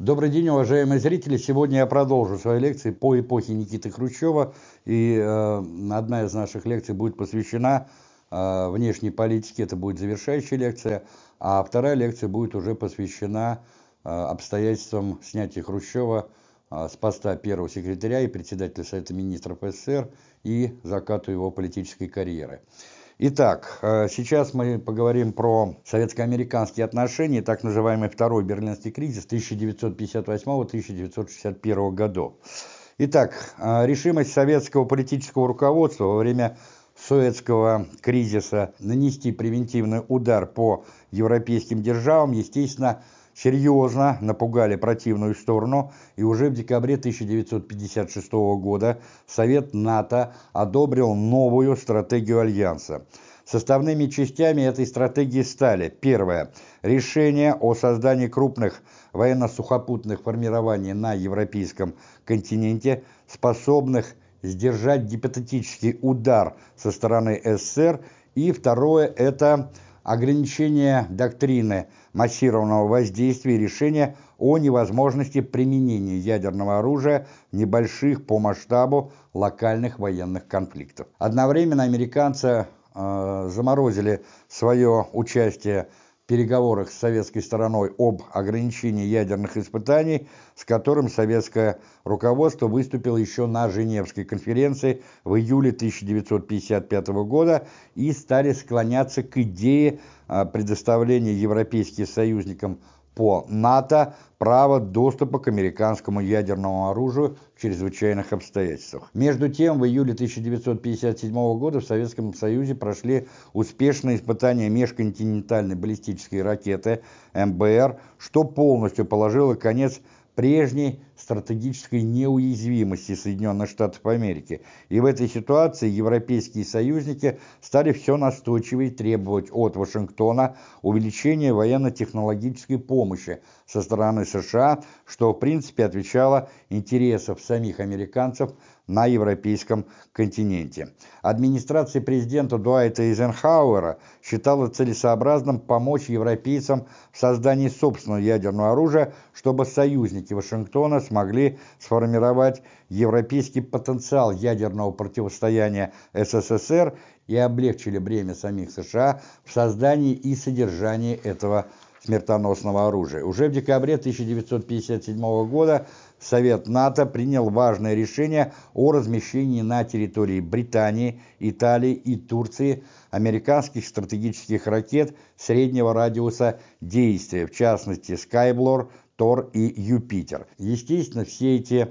Добрый день, уважаемые зрители! Сегодня я продолжу свои лекции по эпохе Никиты Хрущева. И э, одна из наших лекций будет посвящена э, внешней политике, это будет завершающая лекция. А вторая лекция будет уже посвящена э, обстоятельствам снятия Хрущева э, с поста первого секретаря и председателя Совета Министров СССР и закату его политической карьеры. Итак, э, сейчас мы поговорим про советско-американские отношения, так называемый Второй Берлинский кризис 1958-1961 годов. Итак, э, решимость советского политического руководства во время Суэцкого кризиса нанести превентивный удар по европейским державам, естественно, серьезно напугали противную сторону, и уже в декабре 1956 года Совет НАТО одобрил новую стратегию Альянса. Составными частями этой стратегии стали первое – решение о создании крупных военно-сухопутных формирований на европейском континенте, способных сдержать гипотетический удар со стороны СССР, и второе – это ограничение доктрины массированного воздействия и решения о невозможности применения ядерного оружия в небольших по масштабу локальных военных конфликтов. Одновременно американцы э, заморозили свое участие переговорах с советской стороной об ограничении ядерных испытаний, с которым советское руководство выступило еще на Женевской конференции в июле 1955 года и стали склоняться к идее а, предоставления европейским союзникам по НАТО право доступа к американскому ядерному оружию в чрезвычайных обстоятельствах. Между тем, в июле 1957 года в Советском Союзе прошли успешные испытания межконтинентальной баллистической ракеты МБР, что полностью положило конец прежней стратегической неуязвимости Соединенных Штатов Америки. И в этой ситуации европейские союзники стали все настойчивее требовать от Вашингтона увеличения военно-технологической помощи со стороны США, что в принципе отвечало интересам самих американцев на европейском континенте. Администрация президента Дуайта Эйзенхауэра считала целесообразным помочь европейцам в создании собственного ядерного оружия, чтобы союзники Вашингтона смогли сформировать европейский потенциал ядерного противостояния СССР и облегчили бремя самих США в создании и содержании этого смертоносного оружия. Уже в декабре 1957 года Совет НАТО принял важное решение о размещении на территории Британии, Италии и Турции американских стратегических ракет среднего радиуса действия, в частности Skyblor, Тор и Юпитер. Естественно, все эти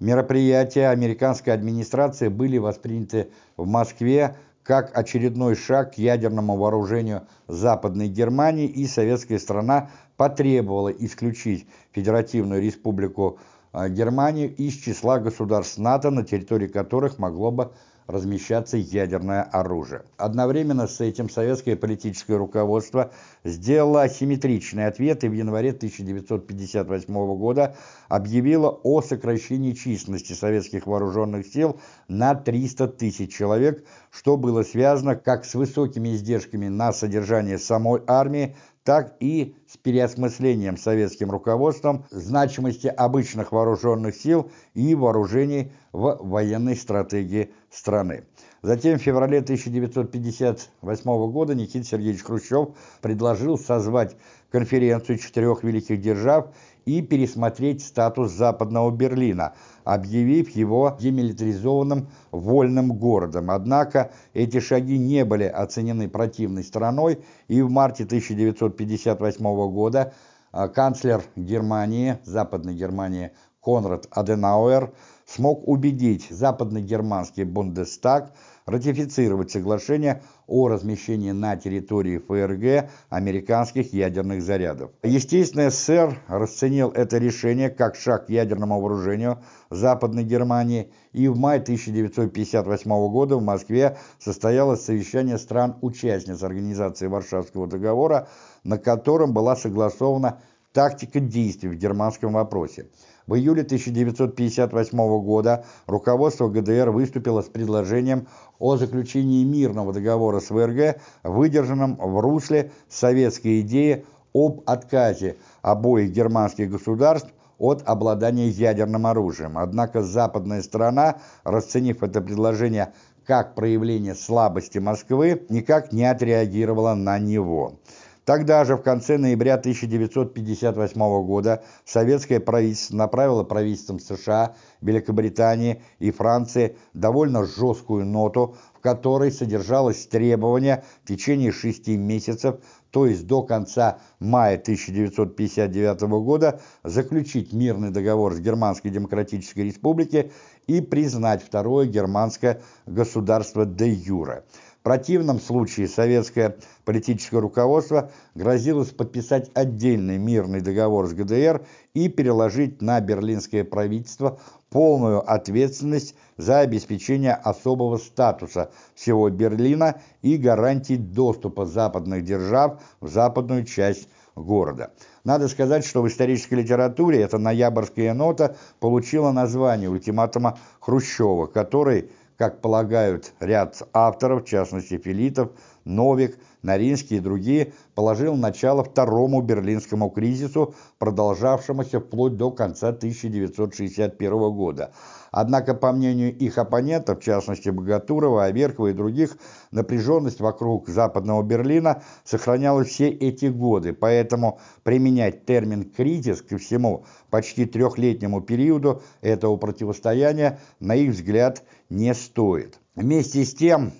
мероприятия американской администрации были восприняты в Москве как очередной шаг к ядерному вооружению Западной Германии, и советская страна потребовала исключить Федеративную Республику Германию из числа государств НАТО, на территории которых могло бы размещаться ядерное оружие. Одновременно с этим советское политическое руководство сделало асимметричный ответ и в январе 1958 года объявило о сокращении численности советских вооруженных сил на 300 тысяч человек, что было связано как с высокими издержками на содержание самой армии, так и с переосмыслением советским руководством значимости обычных вооруженных сил и вооружений в военной стратегии страны. Затем в феврале 1958 года Никита Сергеевич Хрущев предложил созвать конференцию четырех великих держав и пересмотреть статус Западного Берлина, объявив его демилитаризованным вольным городом. Однако эти шаги не были оценены противной стороной, и в марте 1958 года а, канцлер Германии, Западной Германии Конрад Аденауэр смог убедить западно-германский Бундестаг ратифицировать соглашение о размещении на территории ФРГ американских ядерных зарядов. Естественно, СССР расценил это решение как шаг к ядерному вооружению Западной Германии, и в мае 1958 года в Москве состоялось совещание стран-участниц Организации Варшавского договора, на котором была согласована тактика действий в германском вопросе. В июле 1958 года руководство ГДР выступило с предложением о заключении мирного договора с ВРГ, выдержанном в русле советской идеи об отказе обоих германских государств от обладания ядерным оружием. Однако западная сторона, расценив это предложение как проявление слабости Москвы, никак не отреагировала на него. Тогда же, в конце ноября 1958 года, советское правительство направило правительствам США, Великобритании и Франции довольно жесткую ноту, в которой содержалось требование в течение шести месяцев, то есть до конца мая 1959 года, заключить мирный договор с Германской Демократической Республикой и признать второе германское государство де юре. В противном случае советское политическое руководство грозилось подписать отдельный мирный договор с ГДР и переложить на берлинское правительство полную ответственность за обеспечение особого статуса всего Берлина и гарантий доступа западных держав в западную часть города. Надо сказать, что в исторической литературе эта ноябрьская нота получила название ультиматума Хрущева, который, как полагают ряд авторов, в частности Филитов, Новик, Наринский и другие, положил начало второму берлинскому кризису, продолжавшемуся вплоть до конца 1961 года. Однако, по мнению их оппонентов, в частности Богатурова, Аверкова и других, напряженность вокруг Западного Берлина сохранялась все эти годы, поэтому применять термин «кризис» ко всему почти трехлетнему периоду этого противостояния, на их взгляд, не стоит. Вместе с тем,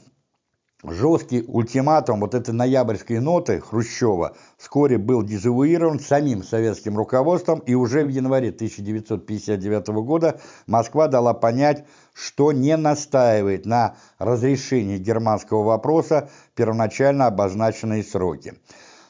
Жесткий ультиматум вот этой ноябрьской ноты Хрущева вскоре был дезавуирован самим советским руководством, и уже в январе 1959 года Москва дала понять, что не настаивает на разрешении германского вопроса первоначально обозначенные сроки.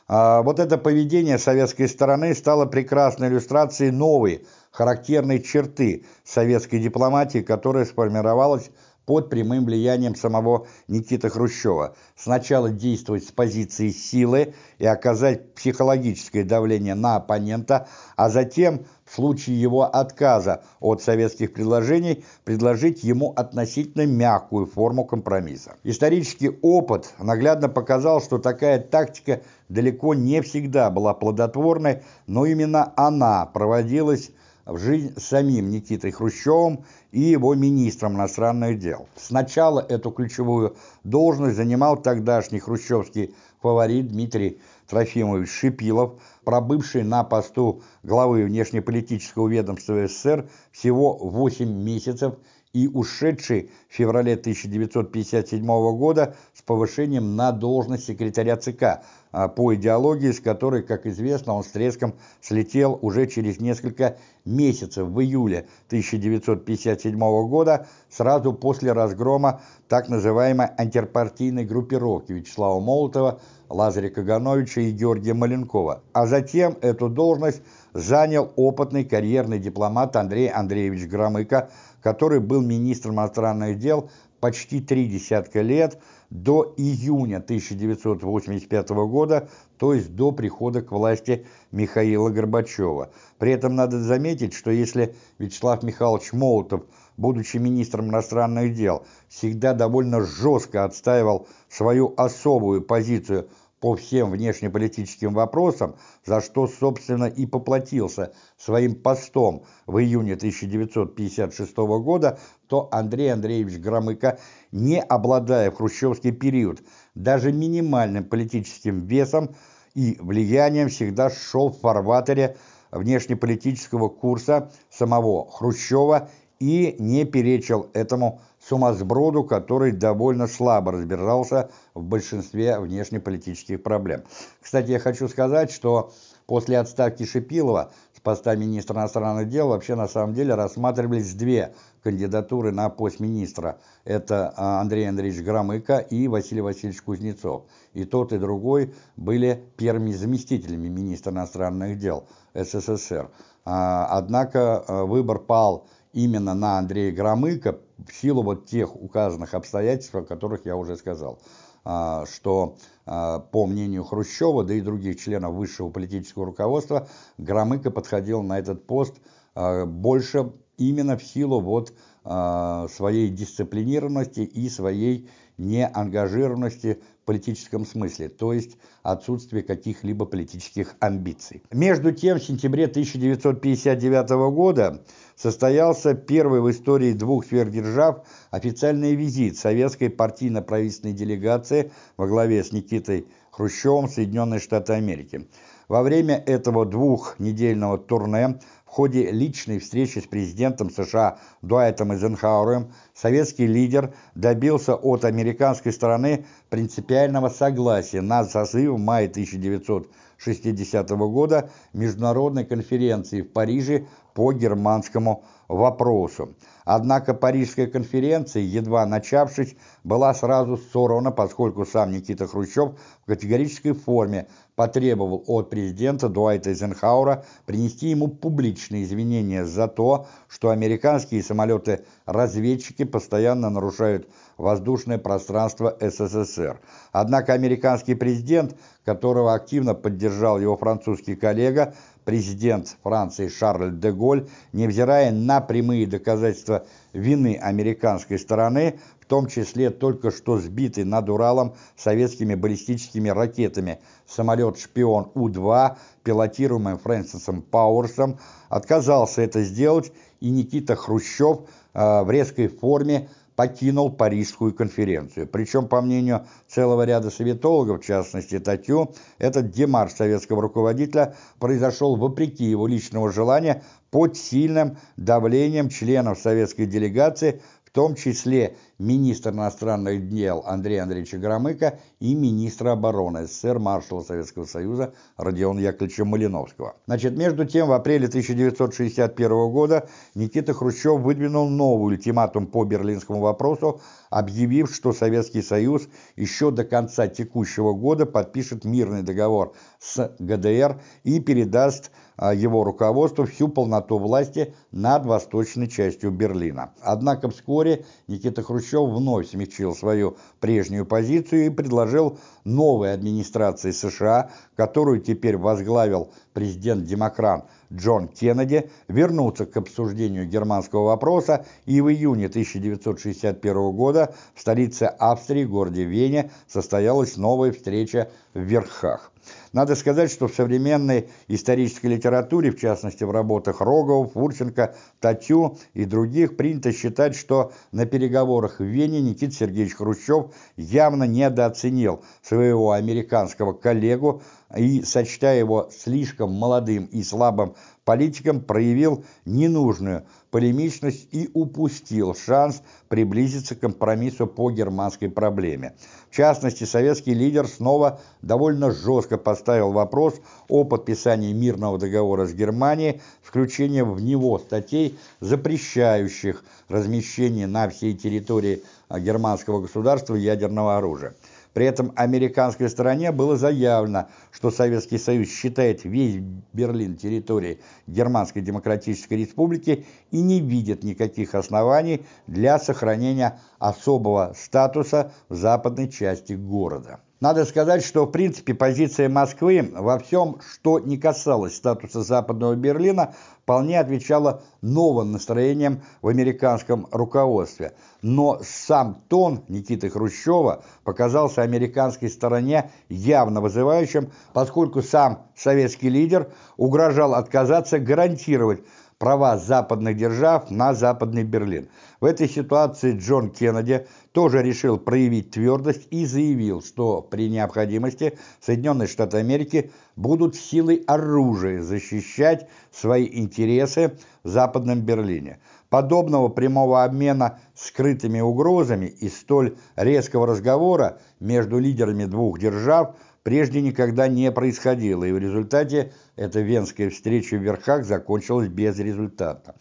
А вот это поведение советской стороны стало прекрасной иллюстрацией новой, характерной черты советской дипломатии, которая сформировалась под прямым влиянием самого Никиты Хрущева. Сначала действовать с позиции силы и оказать психологическое давление на оппонента, а затем, в случае его отказа от советских предложений, предложить ему относительно мягкую форму компромисса. Исторический опыт наглядно показал, что такая тактика далеко не всегда была плодотворной, но именно она проводилась в жизнь самим Никитой Хрущевым и его министром иностранных дел. Сначала эту ключевую должность занимал тогдашний хрущевский фаворит Дмитрий Трофимович Шипилов, пробывший на посту главы внешнеполитического ведомства СССР всего 8 месяцев и ушедший в феврале 1957 года с повышением на должность секретаря ЦК а, по идеологии, с которой, как известно, он с треском слетел уже через несколько месяцев в июле 1957 года, сразу после разгрома так называемой антипартийной группировки Вячеслава Молотова, Лазаря Кагановича и Георгия Маленкова. А затем эту должность занял опытный карьерный дипломат Андрей Андреевич Громыко, который был министром иностранных дел почти три десятка лет, до июня 1985 года, то есть до прихода к власти Михаила Горбачева. При этом надо заметить, что если Вячеслав Михайлович Молотов, будучи министром иностранных дел, всегда довольно жестко отстаивал свою особую позицию по всем внешнеполитическим вопросам, за что, собственно, и поплатился своим постом в июне 1956 года, то Андрей Андреевич Громыко, не обладая в хрущевский период даже минимальным политическим весом и влиянием, всегда шел в фарватере внешнеполитического курса самого Хрущева и не перечил этому сумасброду, который довольно слабо разбирался в большинстве внешнеполитических проблем. Кстати, я хочу сказать, что после отставки Шипилова с поста министра иностранных дел вообще на самом деле рассматривались две кандидатуры на пост министра. Это а, Андрей Андреевич Громыко и Василий Васильевич Кузнецов. И тот, и другой были первыми заместителями министра иностранных дел СССР. А, однако а, выбор пал именно на Андрея Громыка в силу вот тех указанных обстоятельств, о которых я уже сказал, а, что а, по мнению Хрущева, да и других членов высшего политического руководства, Громыко подходил на этот пост а, больше именно в силу вот своей дисциплинированности и своей неангажированности в политическом смысле, то есть отсутствие каких-либо политических амбиций. Между тем, в сентябре 1959 года состоялся первый в истории двух сверхдержав официальный визит советской партийно-правительственной делегации во главе с Никитой Хрущевым в Соединенные Штаты Америки. Во время этого двухнедельного турне в ходе личной встречи с президентом США Дуайтом Эйзенхауэром советский лидер добился от американской стороны принципиального согласия на созыв в мае 1960 года международной конференции в Париже по германскому вопросу. Однако Парижская конференция, едва начавшись, была сразу сорвана, поскольку сам Никита Хрущев в категорической форме потребовал от президента Дуайта Эйзенхауэра принести ему публичные извинения за то, что американские самолеты-разведчики постоянно нарушают воздушное пространство СССР. Однако американский президент, которого активно поддержал его французский коллега, президент Франции Шарль де Голь, невзирая на прямые доказательства вины американской стороны, в том числе только что сбитый над Уралом советскими баллистическими ракетами самолет-шпион У-2, пилотируемый Фрэнсисом Пауэрсом, отказался это сделать, и Никита Хрущев э, в резкой форме покинул Парижскую конференцию. Причем, по мнению целого ряда советологов, в частности Татью, этот демарш советского руководителя произошел вопреки его личного желания под сильным давлением членов советской делегации, в том числе министр иностранных дел Андрей Андреевич Громыко и министра обороны СССР маршала Советского Союза Родиона Яковлевича Малиновского. Значит, между тем, в апреле 1961 года Никита Хрущев выдвинул новый ультиматум по берлинскому вопросу, объявив, что Советский Союз еще до конца текущего года подпишет мирный договор с ГДР и передаст а, его руководству всю полноту власти над восточной частью Берлина. Однако вскоре Никита Хрущев вновь смягчил свою прежнюю позицию и предложил новой администрации США, которую теперь возглавил президент-демократ Джон Кеннеди, вернуться к обсуждению германского вопроса, и в июне 1961 года в столице Австрии, городе Вене, состоялась новая встреча в Верхах. Надо сказать, что в современной исторической литературе, в частности в работах Рогова, Фурченко, Татю и других, принято считать, что на переговорах в Вене Никита Сергеевич Хрущев явно недооценил своего американского коллегу и, сочтя его слишком молодым и слабым политиком, проявил ненужную полемичность и упустил шанс приблизиться к компромиссу по германской проблеме. В частности, советский лидер снова довольно жестко поставил вопрос о подписании мирного договора с Германией, включением в него статей, запрещающих размещение на всей территории германского государства ядерного оружия. При этом американской стороне было заявлено, что Советский Союз считает весь Берлин территорией Германской Демократической Республики и не видит никаких оснований для сохранения особого статуса в западной части города. Надо сказать, что в принципе позиция Москвы во всем, что не касалось статуса Западного Берлина, вполне отвечала новым настроениям в американском руководстве. Но сам тон Никиты Хрущева показался американской стороне явно вызывающим, поскольку сам советский лидер угрожал отказаться гарантировать права западных держав на Западный Берлин. В этой ситуации Джон Кеннеди тоже решил проявить твердость и заявил, что при необходимости Соединенные Штаты Америки будут силой оружия защищать свои интересы в Западном Берлине. Подобного прямого обмена скрытыми угрозами и столь резкого разговора между лидерами двух держав – прежде никогда не происходило, и в результате эта венская встреча в Верхах закончилась без результата.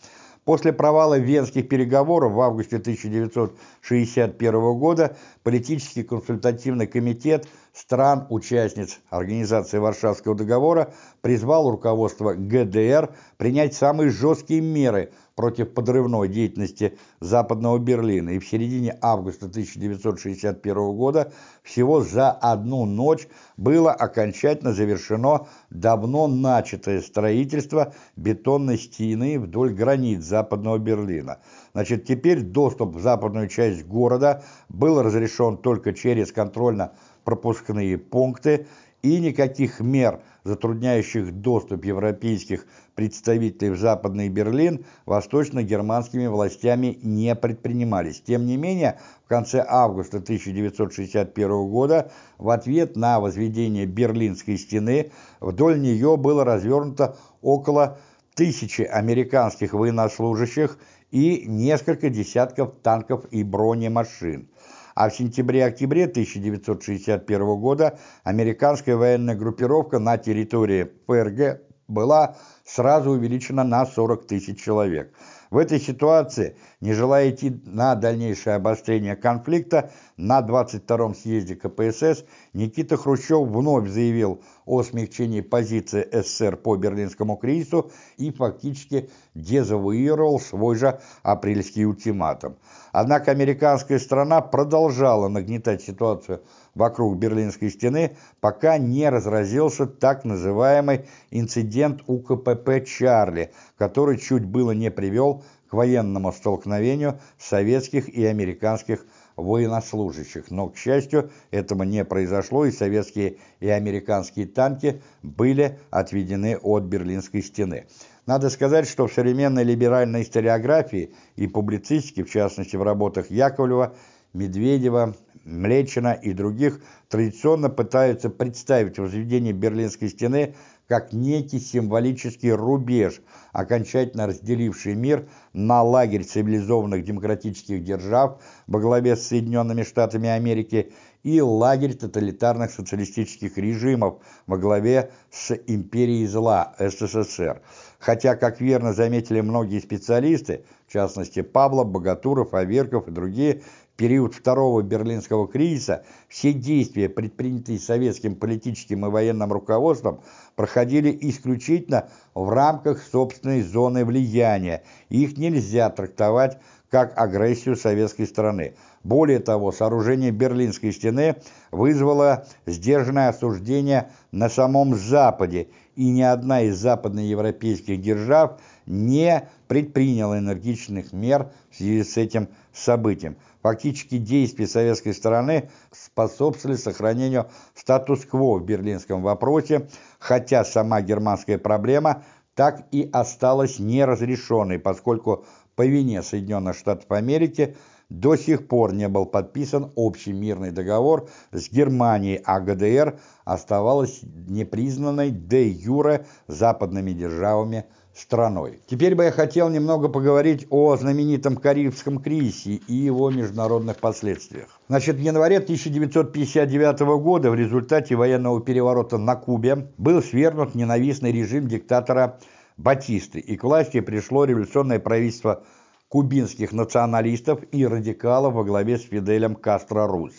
После провала венских переговоров в августе 1961 года политический консультативный комитет стран-участниц Организации Варшавского договора призвал руководство ГДР принять самые жесткие меры против подрывной деятельности Западного Берлина, и в середине августа 1961 года всего за одну ночь было окончательно завершено давно начатое строительство бетонной стены вдоль границ Западного Берлина. Значит, теперь доступ в западную часть города был разрешен только через контрольно-пропускные пункты, и никаких мер, затрудняющих доступ европейских представителей в Западный Берлин, восточно-германскими властями не предпринимались. Тем не менее, в конце августа 1961 года в ответ на возведение Берлинской стены вдоль нее было развернуто около тысячи американских военнослужащих и несколько десятков танков и бронемашин а в сентябре-октябре 1961 года американская военная группировка на территории ФРГ была сразу увеличена на 40 тысяч человек. В этой ситуации, не желая идти на дальнейшее обострение конфликта, на 22-м съезде КПСС Никита Хрущев вновь заявил о смягчении позиции СССР по Берлинскому кризису и фактически дезавуировал свой же апрельский ультиматум. Однако американская страна продолжала нагнетать ситуацию вокруг Берлинской стены, пока не разразился так называемый инцидент УКПП «Чарли», который чуть было не привел к военному столкновению советских и американских военнослужащих. Но, к счастью, этого не произошло, и советские и американские танки были отведены от Берлинской стены. Надо сказать, что в современной либеральной историографии и публицистике, в частности в работах Яковлева, Медведева, Млечина и других, традиционно пытаются представить возведение Берлинской стены как некий символический рубеж, окончательно разделивший мир на лагерь цивилизованных демократических держав во главе с Соединенными Штатами Америки и лагерь тоталитарных социалистических режимов во главе с империей зла СССР. Хотя, как верно заметили многие специалисты, в частности Павлов, Богатуров, Аверков и другие, период второго берлинского кризиса все действия, предпринятые советским политическим и военным руководством, проходили исключительно в рамках собственной зоны влияния, их нельзя трактовать как агрессию советской страны. Более того, сооружение Берлинской стены вызвало сдержанное осуждение на самом Западе, и ни одна из западноевропейских держав не предприняла энергичных мер связи с этим событием. Фактически действия советской стороны способствовали сохранению статус-кво в берлинском вопросе, хотя сама германская проблема так и осталась неразрешенной, поскольку по вине Соединенных Штатов Америки до сих пор не был подписан общий мирный договор с Германией, а ГДР оставалась непризнанной де-юре западными державами страной. Теперь бы я хотел немного поговорить о знаменитом Карибском кризисе и его международных последствиях. Значит, в январе 1959 года в результате военного переворота на Кубе был свергнут ненавистный режим диктатора Батисты, и к власти пришло революционное правительство кубинских националистов и радикалов во главе с Фиделем Кастро-Рус.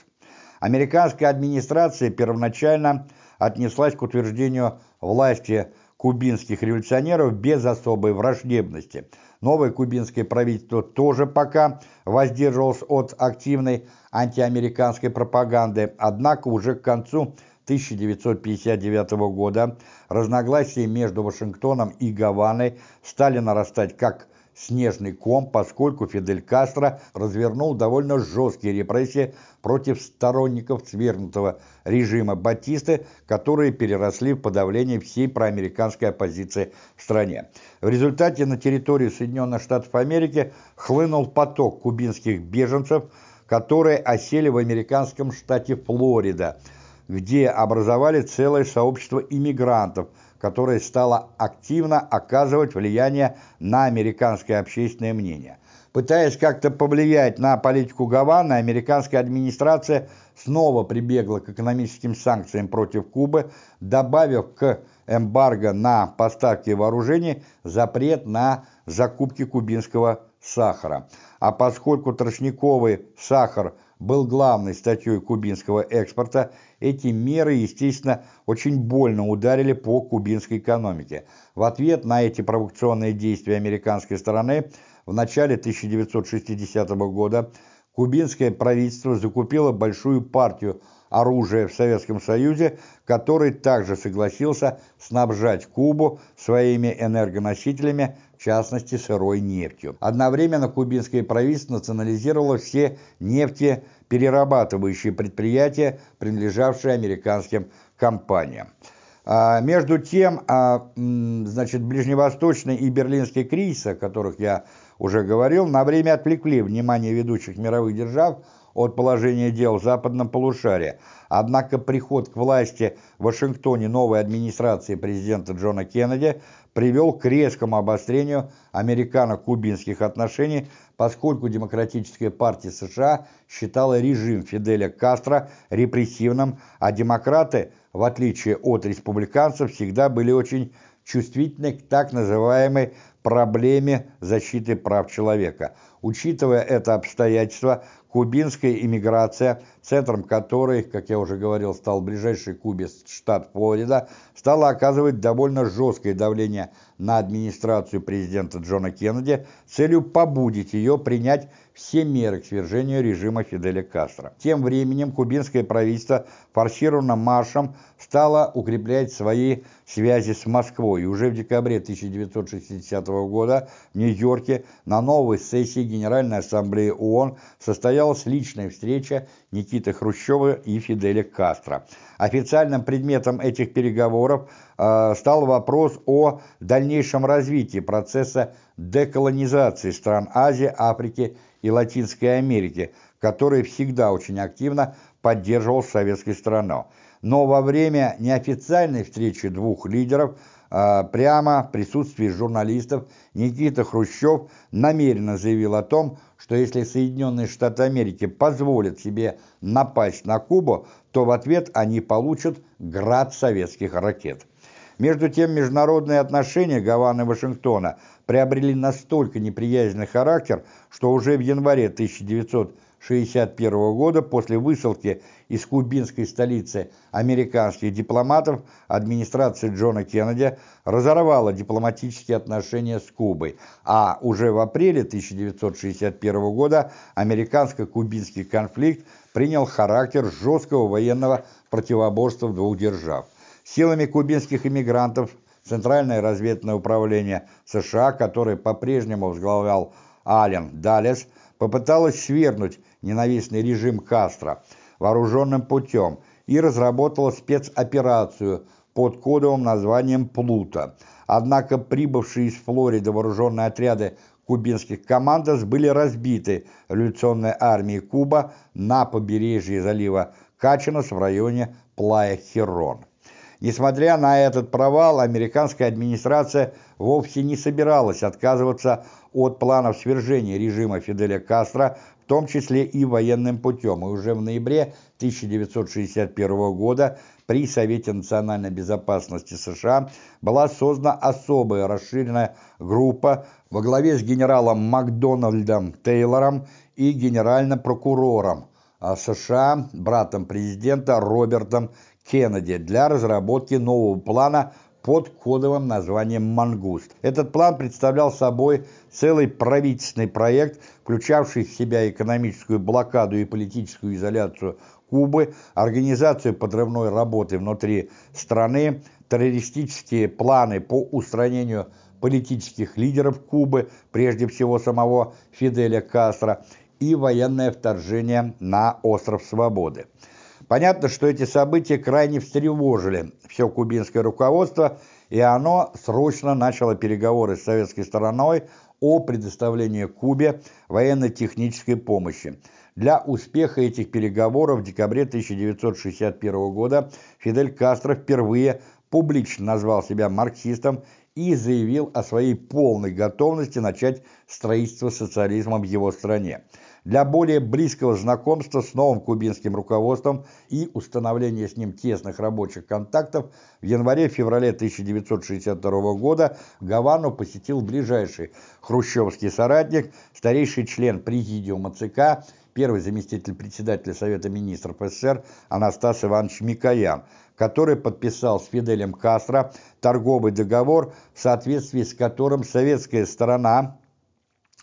Американская администрация первоначально отнеслась к утверждению власти кубинских революционеров без особой враждебности. Новое кубинское правительство тоже пока воздерживалось от активной антиамериканской пропаганды, однако уже к концу 1959 года разногласия между Вашингтоном и Гаваной стали нарастать как снежный ком, поскольку Фидель Кастро развернул довольно жесткие репрессии против сторонников свергнутого режима Батисты, которые переросли в подавление всей проамериканской оппозиции в стране. В результате на территорию Соединенных Штатов Америки хлынул поток кубинских беженцев, которые осели в американском штате Флорида, где образовали целое сообщество иммигрантов – которое стало активно оказывать влияние на американское общественное мнение. Пытаясь как-то повлиять на политику Гаваны, американская администрация снова прибегла к экономическим санкциям против Кубы, добавив к эмбарго на поставки вооружений запрет на закупки кубинского сахара. А поскольку тростниковый сахар был главной статьей кубинского экспорта эти меры, естественно, очень больно ударили по кубинской экономике. В ответ на эти провокационные действия американской стороны в начале 1960 года кубинское правительство закупило большую партию оружия в Советском Союзе, который также согласился снабжать Кубу своими энергоносителями, в частности сырой нефтью. Одновременно кубинское правительство национализировало все нефтеперерабатывающие предприятия, принадлежавшие американским компаниям. А, между тем, а, значит, ближневосточный и берлинский кризис, о которых я уже говорил, на время отвлекли внимание ведущих мировых держав от положения дел в западном полушарии. Однако приход к власти в Вашингтоне новой администрации президента Джона Кеннеди привел к резкому обострению американо-кубинских отношений, поскольку Демократическая партия США считала режим Фиделя Кастро репрессивным, а демократы, в отличие от республиканцев, всегда были очень чувствительны к так называемой проблеме защиты прав человека. Учитывая это обстоятельство, кубинская иммиграция, центром которой, как я уже говорил, стал ближайший Кубе штат Флорида, стала оказывать довольно жесткое давление на администрацию президента Джона Кеннеди с целью побудить ее принять все меры к свержению режима Фиделя Кастро. Тем временем кубинское правительство форсированным маршем стало укреплять свои связи с Москвой. И уже в декабре 1960 года в Нью-Йорке на новой сессии Генеральной Ассамблеи ООН состоялась личная встреча Никиты Хрущева и Фиделя Кастро. Официальным предметом этих переговоров э, стал вопрос о дальнейшем развитии процесса деколонизации стран Азии, Африки и Латинской Америки, который всегда очень активно поддерживал советской стороной. Но во время неофициальной встречи двух лидеров а, прямо в присутствии журналистов Никита Хрущев намеренно заявил о том, что если Соединенные Штаты Америки позволят себе напасть на Кубу, то в ответ они получат град советских ракет. Между тем, международные отношения Гаваны и Вашингтона приобрели настолько неприязненный характер, что уже в январе 1961 года после высылки из кубинской столицы американских дипломатов администрация Джона Кеннеди разорвала дипломатические отношения с Кубой, а уже в апреле 1961 года американско-кубинский конфликт принял характер жесткого военного противоборства двух держав. Силами кубинских иммигрантов Центральное разведное управление США, которое по-прежнему возглавлял Ален Далес, попыталось свергнуть ненавистный режим Кастро вооруженным путем и разработало спецоперацию под кодовым названием «Плута». Однако прибывшие из Флориды вооруженные отряды кубинских командос были разбиты революционной армией Куба на побережье залива Качинос в районе Плая-Херон. Несмотря на этот провал, американская администрация вовсе не собиралась отказываться от планов свержения режима Фиделя Кастро, в том числе и военным путем. И уже в ноябре 1961 года при Совете национальной безопасности США была создана особая расширенная группа во главе с генералом Макдональдом Тейлором и генеральным прокурором а США, братом президента Робертом Кеннеди для разработки нового плана под кодовым названием «Мангуст». Этот план представлял собой целый правительственный проект, включавший в себя экономическую блокаду и политическую изоляцию Кубы, организацию подрывной работы внутри страны, террористические планы по устранению политических лидеров Кубы, прежде всего самого Фиделя Кастро, и военное вторжение на Остров Свободы. Понятно, что эти события крайне встревожили все кубинское руководство, и оно срочно начало переговоры с советской стороной о предоставлении Кубе военно-технической помощи. Для успеха этих переговоров в декабре 1961 года Фидель Кастро впервые публично назвал себя марксистом и заявил о своей полной готовности начать строительство социализма в его стране для более близкого знакомства с новым кубинским руководством и установления с ним тесных рабочих контактов в январе-феврале 1962 года Гавану посетил ближайший хрущевский соратник, старейший член президиума ЦК, первый заместитель председателя Совета министров СССР Анастас Иванович Микоян, который подписал с Фиделем Кастро торговый договор, в соответствии с которым советская сторона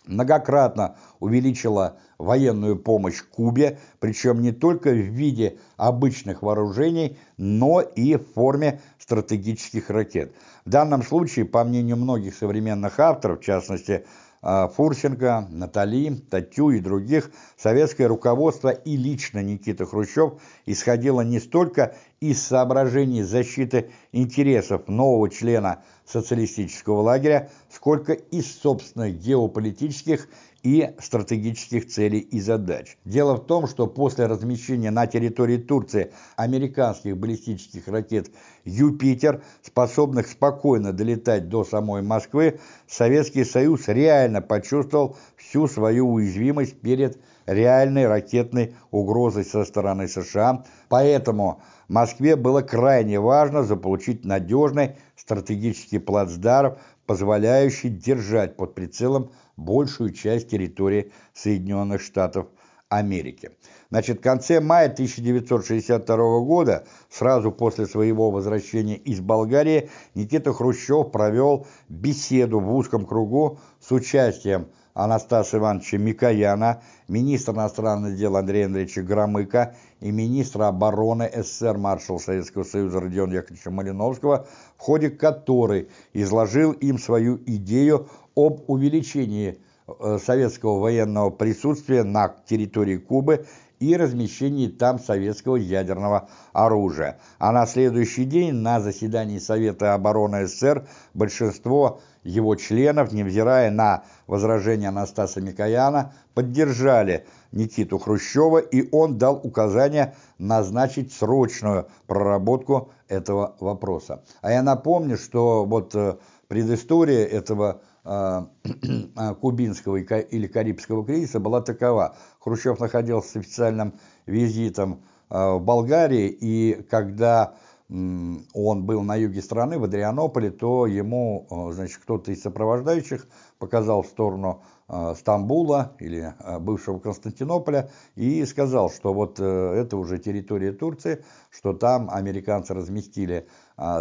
многократно увеличила военную помощь Кубе, причем не только в виде обычных вооружений, но и в форме стратегических ракет. В данном случае, по мнению многих современных авторов, в частности а, Фурсенко, Натали, Татю и других, советское руководство и лично Никита Хрущев исходило не столько из соображений защиты интересов нового члена социалистического лагеря, сколько из собственных геополитических и стратегических целей и задач. Дело в том, что после размещения на территории Турции американских баллистических ракет «Юпитер», способных спокойно долетать до самой Москвы, Советский Союз реально почувствовал всю свою уязвимость перед реальной ракетной угрозой со стороны США, поэтому Москве было крайне важно заполучить надежный стратегический плацдарм, позволяющий держать под прицелом большую часть территории Соединенных Штатов Америки. Значит, в конце мая 1962 года, сразу после своего возвращения из Болгарии, Никита Хрущев провел беседу в узком кругу с участием Анастаса Ивановича Микояна, министра иностранных дел Андрея Андреевича Громыка и министра обороны СССР маршала Советского Союза Родиона Яковлевича Малиновского, в ходе которой изложил им свою идею об увеличении э, советского военного присутствия на территории Кубы и размещении там советского ядерного оружия. А на следующий день на заседании Совета обороны СССР большинство его членов, невзирая на возражения Анастаса Микояна, поддержали Никиту Хрущева, и он дал указание назначить срочную проработку этого вопроса. А я напомню, что вот э, предыстория этого кубинского или карибского кризиса была такова. Хрущев находился с официальным визитом а, в Болгарии, и когда он был на юге страны, в Адрианополе, то ему значит, кто-то из сопровождающих показал в сторону Стамбула или бывшего Константинополя и сказал, что вот э, это уже территория Турции, что там американцы разместили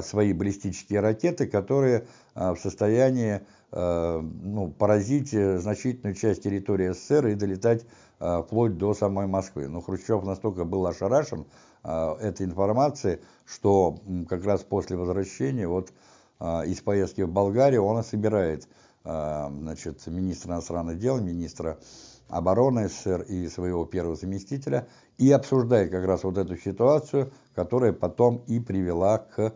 свои баллистические ракеты, которые в состоянии ну, поразить э, значительную часть территории СССР и долетать э, вплоть до самой Москвы. Но Хрущев настолько был ошарашен этой информацией, что как раз после возвращения вот, из поездки в Болгарию он и собирает значит, министра иностранных дел, министра обороны СССР и своего первого заместителя и обсуждает как раз вот эту ситуацию, которая потом и привела к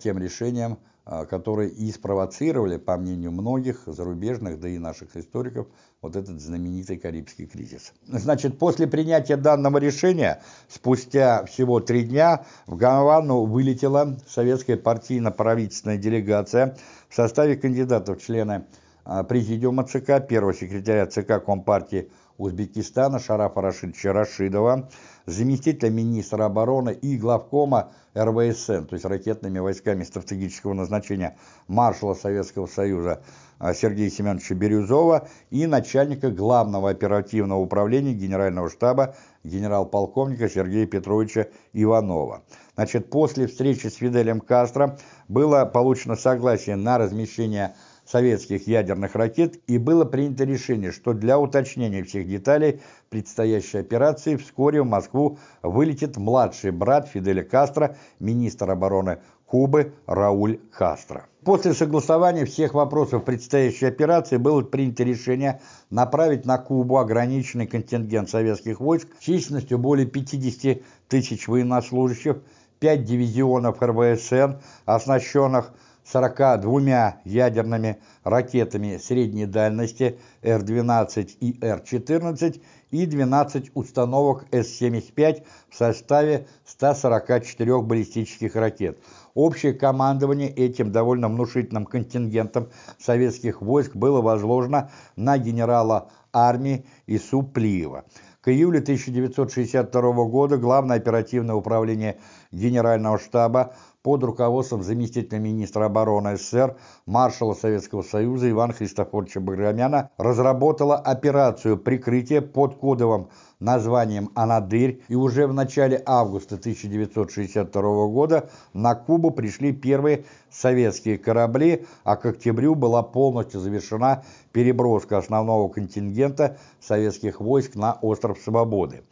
тем решениям, которые и спровоцировали, по мнению многих зарубежных, да и наших историков, вот этот знаменитый Карибский кризис. Значит, после принятия данного решения, спустя всего три дня, в Гавану вылетела советская партийно-правительственная делегация в составе кандидатов члена а, президиума ЦК, первого секретаря ЦК Компартии Узбекистана Шарафа Рашидовича Рашидова, заместителя министра обороны и главкома РВСН, то есть ракетными войсками стратегического назначения маршала Советского Союза а, Сергея Семеновича Бирюзова и начальника главного оперативного управления Генерального штаба генерал-полковника Сергея Петровича Иванова. Значит, после встречи с Фиделем Кастро было получено согласие на размещение советских ядерных ракет и было принято решение, что для уточнения всех деталей предстоящей операции вскоре в Москву вылетит младший брат Фиделя Кастро, министр обороны Кубы Рауль Кастро. После согласования всех вопросов предстоящей операции было принято решение направить на Кубу ограниченный контингент советских войск численностью более 50 тысяч военнослужащих, 5 дивизионов РВСН, оснащенных 42 ядерными ракетами средней дальности Р-12 и Р-14 и 12 установок С-75 в составе 144 баллистических ракет. Общее командование этим довольно внушительным контингентом советских войск было возложено на генерала армии Ису Плиева. К июлю 1962 года Главное оперативное управление Генерального штаба под руководством заместителя министра обороны СССР, маршала Советского Союза Ивана Христофоровича Баграмяна, разработала операцию прикрытия под кодовым названием «Анадырь», и уже в начале августа 1962 года на Кубу пришли первые советские корабли, а к октябрю была полностью завершена переброска основного контингента советских войск на остров Свободы.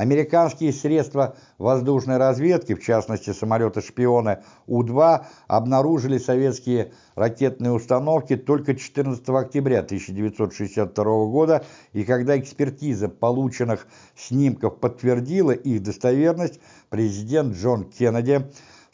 Американские средства воздушной разведки, в частности самолеты-шпионы У-2, обнаружили советские ракетные установки только 14 октября 1962 года, и когда экспертиза полученных снимков подтвердила их достоверность, президент Джон Кеннеди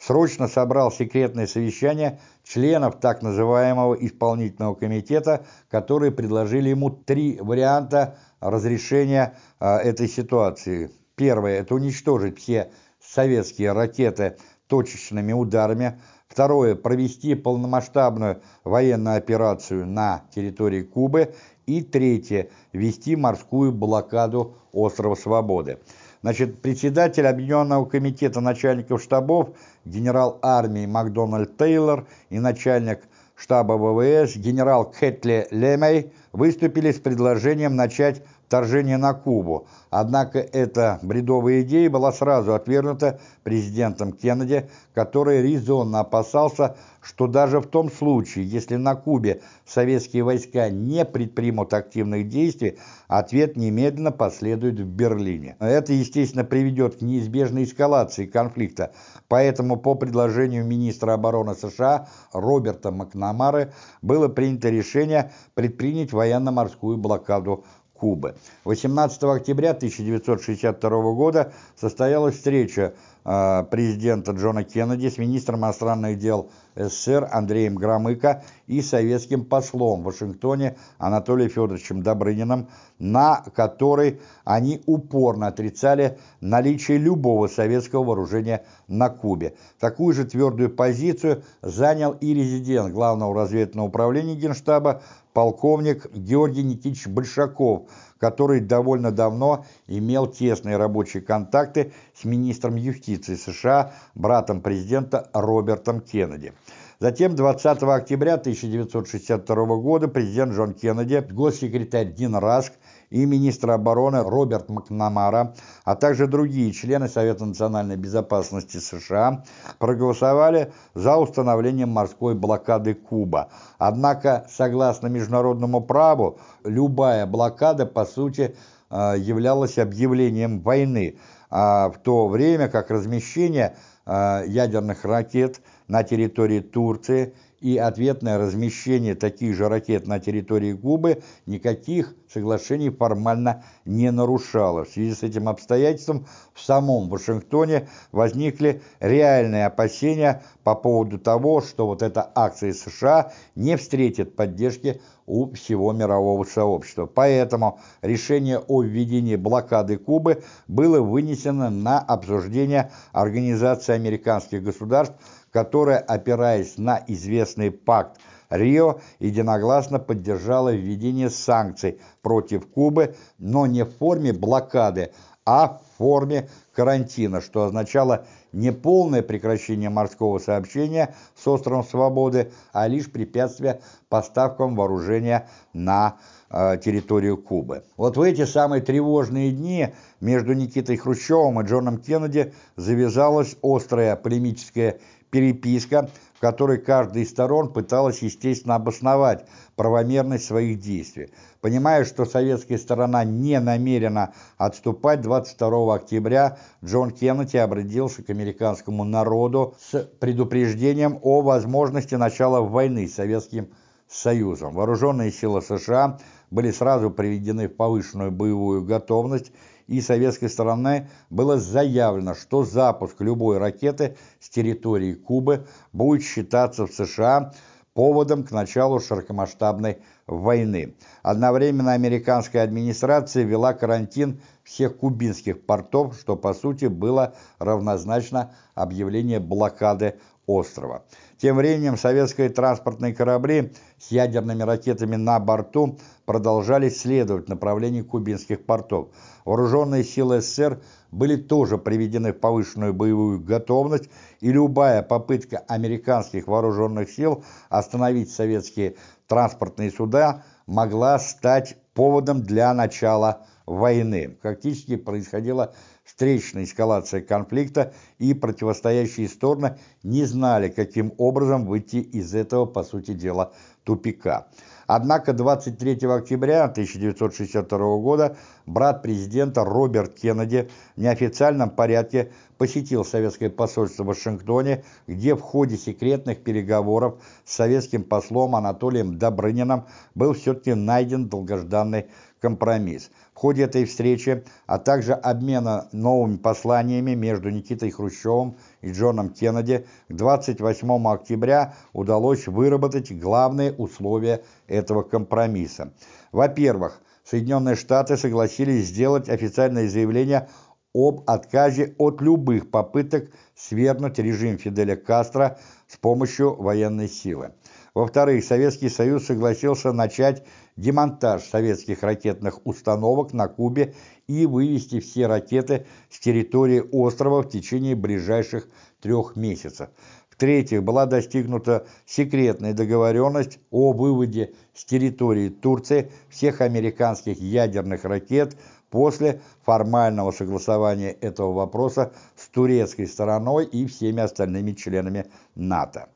срочно собрал секретное совещание членов так называемого исполнительного комитета, которые предложили ему три варианта разрешения а, этой ситуации. Первое – это уничтожить все советские ракеты точечными ударами. Второе – провести полномасштабную военную операцию на территории Кубы. И третье – вести морскую блокаду острова Свободы. Значит, председатель Объединенного комитета начальников штабов генерал армии Макдональд Тейлор и начальник штаба ВВС генерал Кэтли Лемей выступили с предложением начать вторжение на Кубу, однако эта бредовая идея была сразу отвергнута президентом Кеннеди, который резонно опасался, что даже в том случае, если на Кубе советские войска не предпримут активных действий, ответ немедленно последует в Берлине. Это, естественно, приведет к неизбежной эскалации конфликта, поэтому по предложению министра обороны США Роберта Макнамары было принято решение предпринять военно-морскую блокаду Кубы. 18 октября 1962 года состоялась встреча э, президента Джона Кеннеди с министром иностранных дел СССР Андреем Громыко и советским послом в Вашингтоне Анатолием Федоровичем Добрыниным, на которой они упорно отрицали наличие любого советского вооружения на Кубе. Такую же твердую позицию занял и резидент Главного разведывательного управления Генштаба полковник Георгий Никитич Большаков, который довольно давно имел тесные рабочие контакты с министром юстиции США, братом президента Робертом Кеннеди. Затем 20 октября 1962 года президент Джон Кеннеди, госсекретарь Дин Раск и министр обороны Роберт Макнамара, а также другие члены Совета национальной безопасности США проголосовали за установление морской блокады Куба. Однако, согласно международному праву, любая блокада, по сути, э, являлась объявлением войны, а в то время как размещение э, ядерных ракет на территории Турции – и ответное размещение таких же ракет на территории Кубы никаких соглашений формально не нарушало. В связи с этим обстоятельством в самом Вашингтоне возникли реальные опасения по поводу того, что вот эта акция США не встретит поддержки у всего мирового сообщества. Поэтому решение о введении блокады Кубы было вынесено на обсуждение Организации американских государств которая, опираясь на известный пакт Рио, единогласно поддержала введение санкций против Кубы, но не в форме блокады, а в форме карантина, что означало не полное прекращение морского сообщения с островом Свободы, а лишь препятствие поставкам вооружения на э, территорию Кубы. Вот в эти самые тревожные дни между Никитой Хрущевым и Джоном Кеннеди завязалась острая полемическая переписка, в которой каждая из сторон пыталась, естественно, обосновать правомерность своих действий. Понимая, что советская сторона не намерена отступать, 22 октября Джон Кеннеди обратился к американскому народу с предупреждением о возможности начала войны с Советским Союзом. Вооруженные силы США были сразу приведены в повышенную боевую готовность и советской стороны было заявлено, что запуск любой ракеты с территории Кубы будет считаться в США поводом к началу широкомасштабной войны. Одновременно американская администрация ввела карантин всех кубинских портов, что по сути было равнозначно объявлению блокады острова. Тем временем советские транспортные корабли с ядерными ракетами на борту продолжали следовать в направлении кубинских портов. Вооруженные силы СССР были тоже приведены в повышенную боевую готовность, и любая попытка американских вооруженных сил остановить советские транспортные суда могла стать поводом для начала войны. Фактически происходила встречная эскалация конфликта, и противостоящие стороны не знали, каким образом выйти из этого, по сути дела, тупика. Однако 23 октября 1962 года брат президента Роберт Кеннеди в неофициальном порядке посетил советское посольство в Вашингтоне, где в ходе секретных переговоров с советским послом Анатолием Добрыниным был все-таки найден долгожданный компромисс. Ходе этой встречи, а также обмена новыми посланиями между Никитой Хрущевым и Джоном Кеннеди к 28 октября удалось выработать главные условия этого компромисса. Во-первых, Соединенные Штаты согласились сделать официальное заявление об отказе от любых попыток свергнуть режим Фиделя Кастро с помощью военной силы. Во-вторых, Советский Союз согласился начать демонтаж советских ракетных установок на Кубе и вывести все ракеты с территории острова в течение ближайших трех месяцев. В-третьих, была достигнута секретная договоренность о выводе с территории Турции всех американских ядерных ракет после формального согласования этого вопроса с турецкой стороной и всеми остальными членами НАТО.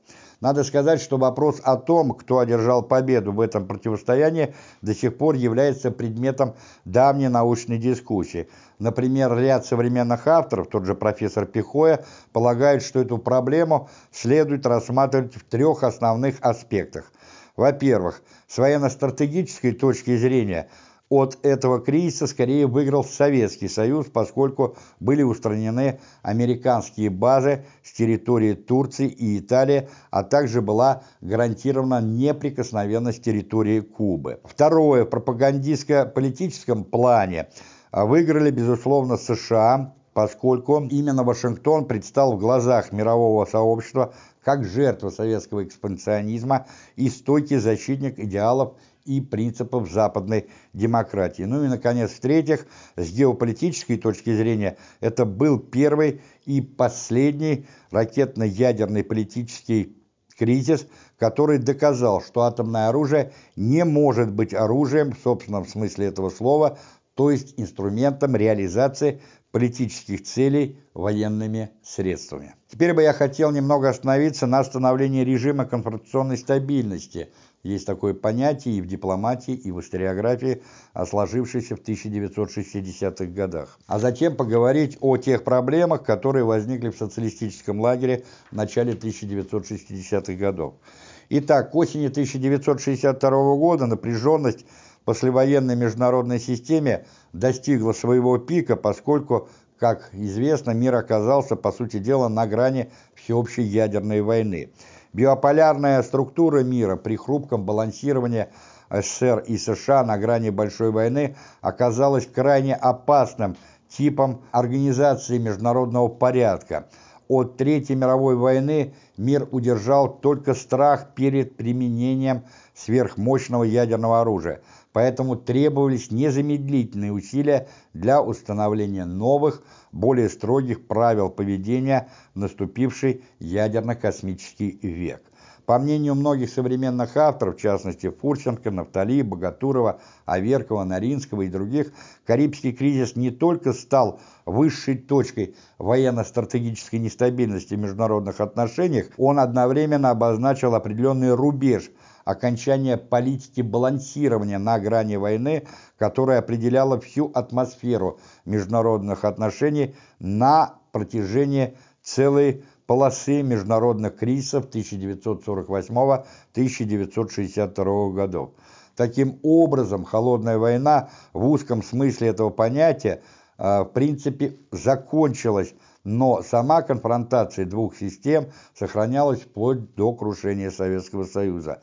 Надо сказать, что вопрос о том, кто одержал победу в этом противостоянии, до сих пор является предметом давней научной дискуссии. Например, ряд современных авторов, тот же профессор Пихоя, полагает, что эту проблему следует рассматривать в трех основных аспектах. Во-первых, с военно-стратегической точки зрения – от этого кризиса скорее выиграл Советский Союз, поскольку были устранены американские базы с территории Турции и Италии, а также была гарантирована неприкосновенность территории Кубы. Второе, в пропагандистско-политическом плане выиграли, безусловно, США, поскольку именно Вашингтон предстал в глазах мирового сообщества как жертва советского экспансионизма и стойкий защитник идеалов и принципов западной демократии. Ну и, наконец, в-третьих, с геополитической точки зрения, это был первый и последний ракетно-ядерный политический кризис, который доказал, что атомное оружие не может быть оружием в собственном смысле этого слова, то есть инструментом реализации политических целей военными средствами. Теперь бы я хотел немного остановиться на становлении режима конфронтационной стабильности – есть такое понятие и в дипломатии, и в историографии, сложившееся в 1960-х годах. А затем поговорить о тех проблемах, которые возникли в социалистическом лагере в начале 1960-х годов. Итак, к осени 1962 года напряженность послевоенной международной системе достигла своего пика, поскольку, как известно, мир оказался, по сути дела, на грани всеобщей ядерной войны. Биополярная структура мира при хрупком балансировании СССР и США на грани большой войны оказалась крайне опасным типом организации международного порядка. От Третьей мировой войны мир удержал только страх перед применением сверхмощного ядерного оружия, поэтому требовались незамедлительные усилия для установления новых, более строгих правил поведения в наступивший ядерно-космический век. По мнению многих современных авторов, в частности Фурченко, Нафтали, Богатурова, Аверкова, Наринского и других, Карибский кризис не только стал высшей точкой военно-стратегической нестабильности в международных отношениях, он одновременно обозначил определенный рубеж окончания политики балансирования на грани войны, которая определяла всю атмосферу международных отношений на протяжении целой полосы международных кризисов 1948-1962 годов. Таким образом, холодная война в узком смысле этого понятия э, в принципе закончилась, но сама конфронтация двух систем сохранялась вплоть до крушения Советского Союза.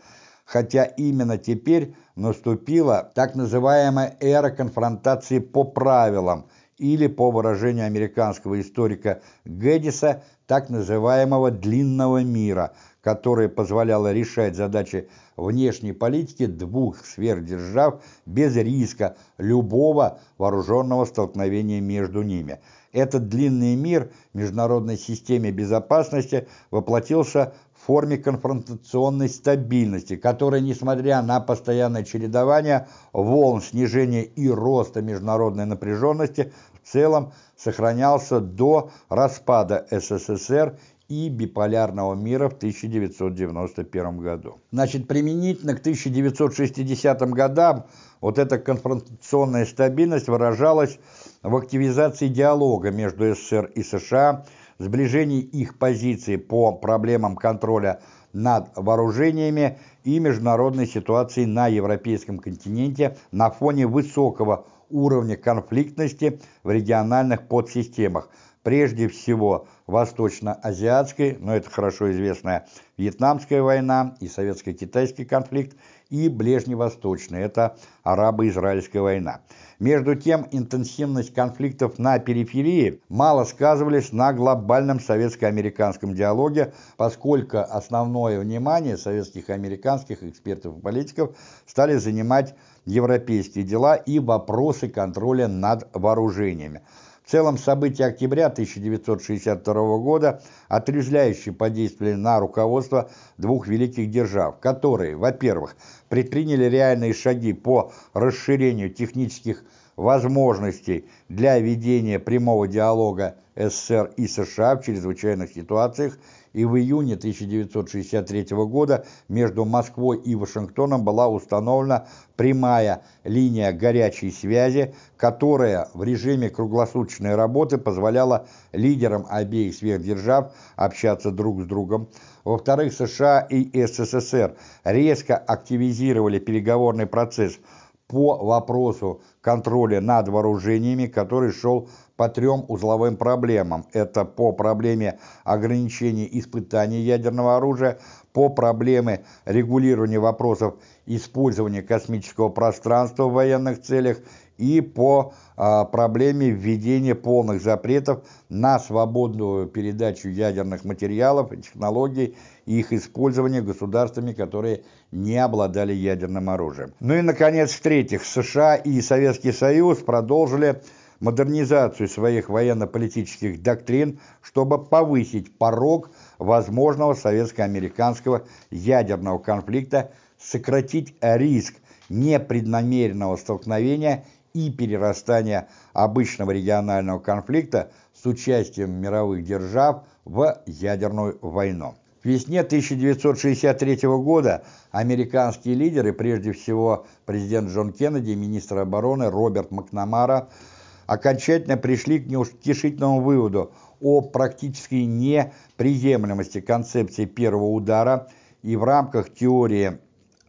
Хотя именно теперь наступила так называемая эра конфронтации по правилам или, по выражению американского историка Гэддиса, так называемого «длинного мира», которое позволяло решать задачи внешней политики двух сверхдержав без риска любого вооруженного столкновения между ними. Этот длинный мир в международной системе безопасности воплотился форме конфронтационной стабильности, которая, несмотря на постоянное чередование волн снижения и роста международной напряженности, в целом сохранялся до распада СССР и биполярного мира в 1991 году. Значит, применительно к 1960 годам вот эта конфронтационная стабильность выражалась в активизации диалога между СССР и США, сближении их позиций по проблемам контроля над вооружениями и международной ситуации на европейском континенте на фоне высокого уровня конфликтности в региональных подсистемах, прежде всего восточно-азиатской, но это хорошо известная Вьетнамская война и советско-китайский конфликт, и ближневосточная, это арабо-израильская война. Между тем, интенсивность конфликтов на периферии мало сказывались на глобальном советско-американском диалоге, поскольку основное внимание советских и американских экспертов и политиков стали занимать европейские дела и вопросы контроля над вооружениями. В целом события октября 1962 года отрезвляюще подействовали на руководство двух великих держав, которые, во-первых, предприняли реальные шаги по расширению технических возможностей для ведения прямого диалога СССР и США в чрезвычайных ситуациях и в июне 1963 года между Москвой и Вашингтоном была установлена прямая линия горячей связи, которая в режиме круглосуточной работы позволяла лидерам обеих сверхдержав общаться друг с другом. Во-вторых, США и СССР резко активизировали переговорный процесс по вопросу контроля над вооружениями, который шел по трем узловым проблемам. Это по проблеме ограничения испытаний ядерного оружия, по проблеме регулирования вопросов использования космического пространства в военных целях и по а, проблеме введения полных запретов на свободную передачу ядерных материалов технологий и их использование государствами, которые не обладали ядерным оружием. Ну и, наконец, в-третьих, США и Советский Союз продолжили модернизацию своих военно-политических доктрин, чтобы повысить порог возможного советско-американского ядерного конфликта, сократить риск непреднамеренного столкновения и перерастания обычного регионального конфликта с участием мировых держав в ядерную войну. В весне 1963 года американские лидеры, прежде всего президент Джон Кеннеди и министр обороны Роберт Макнамара, окончательно пришли к неутешительному выводу о практической неприемлемости концепции первого удара. И в рамках теории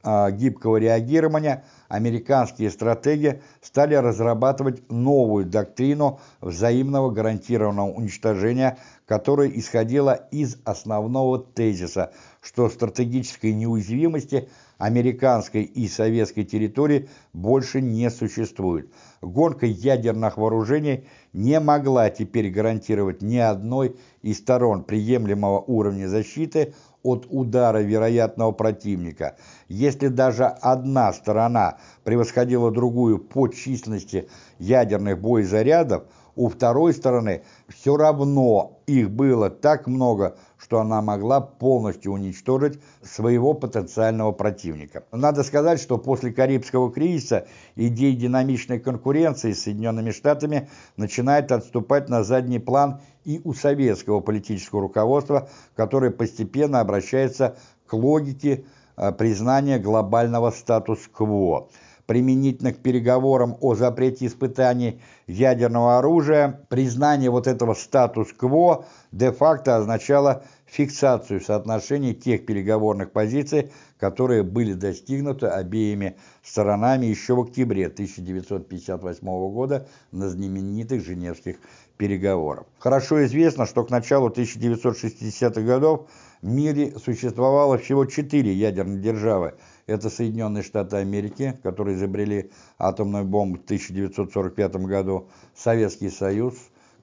э, гибкого реагирования американские стратеги стали разрабатывать новую доктрину взаимного гарантированного уничтожения, которая исходила из основного тезиса, что стратегической неуязвимости американской и советской территории больше не существует – гонка ядерных вооружений не могла теперь гарантировать ни одной из сторон приемлемого уровня защиты от удара вероятного противника. Если даже одна сторона превосходила другую по численности ядерных боезарядов, у второй стороны все равно их было так много, что она могла полностью уничтожить своего потенциального противника. Надо сказать, что после Карибского кризиса идея динамичной конкуренции с Соединенными Штатами начинает отступать на задний план и у советского политического руководства, которое постепенно обращается к логике э, признания глобального статус-кво применительно к переговорам о запрете испытаний ядерного оружия, признание вот этого статус-кво де-факто означало фиксацию соотношений тех переговорных позиций, которые были достигнуты обеими сторонами еще в октябре 1958 года на знаменитых Женевских переговорах. Хорошо известно, что к началу 1960-х годов в мире существовало всего четыре ядерные державы – Это Соединенные Штаты Америки, которые изобрели атомную бомбу в 1945 году, Советский Союз,